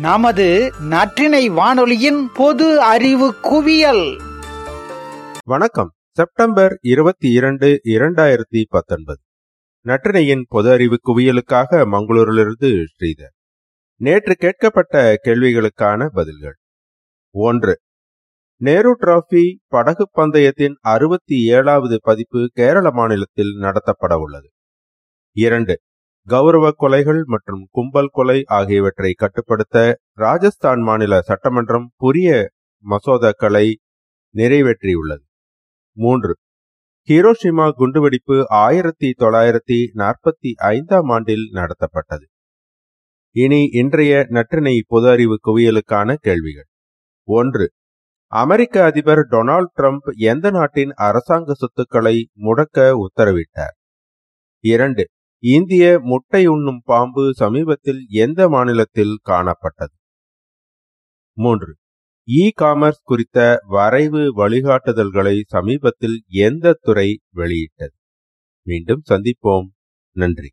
நமது நற்றினை வானொலியின் பொது அறிவு குவியல். வணக்கம். செப்டம்பர் இருபத்தி இரண்டு இரண்டாயிரத்தி பத்தொன்பது. நற்றினையின் பொது அறிவு குவியலுக்காக மங்களூரிலிருந்து ஸ்ரீதர். நேற்று கேட்கப்பட்ட கேள்விகளுக்கான பதில்கள். ஒன்று. நேரு டிராபி படகு பந்தயத்தின் அறுபத்தி ஏழாவது பதிப்பு கேரள மாநிலத்தில் நடத்தப்பட உள்ளது இரண்டு. கௌரவ கொலைகள் மற்றும் கும்பல் கொலை ஆகியவற்றை கட்டுப்படுத்த ராஜஸ்தான் மாநில சட்டமன்றம் புதிய மசோதாக்களை நிறைவேற்றியுள்ளது. மூன்று. ஹீரோஷிமா குண்டுவெடிப்பு ஆயிரத்தி தொள்ளாயிரத்தி நாற்பத்தி ஐந்தாம் ஆண்டில் நடத்தப்பட்டது. இனி இன்றைய நற்றினை பொது அறிவு குவியலுக்கான கேள்விகள். ஒன்று. அமெரிக்க அதிபர் டொனால்ட் ட்ரம்ப் எந்த நாட்டின் அரசாங்க சொத்துக்களை முடக்க உத்தரவிட்டார்? இரண்டு. இந்திய முட்டை உண்ணும் பாம்பு சமீபத்தில் எந்த மாநிலத்தில் காணப்பட்டது? மூன்று. இ காமர்ஸ் குறித்த வரைவு வழிகாட்டுதல்களை சமீபத்தில் எந்த துறை வெளியிட்டது? மீண்டும் சந்திப்போம். நன்றி.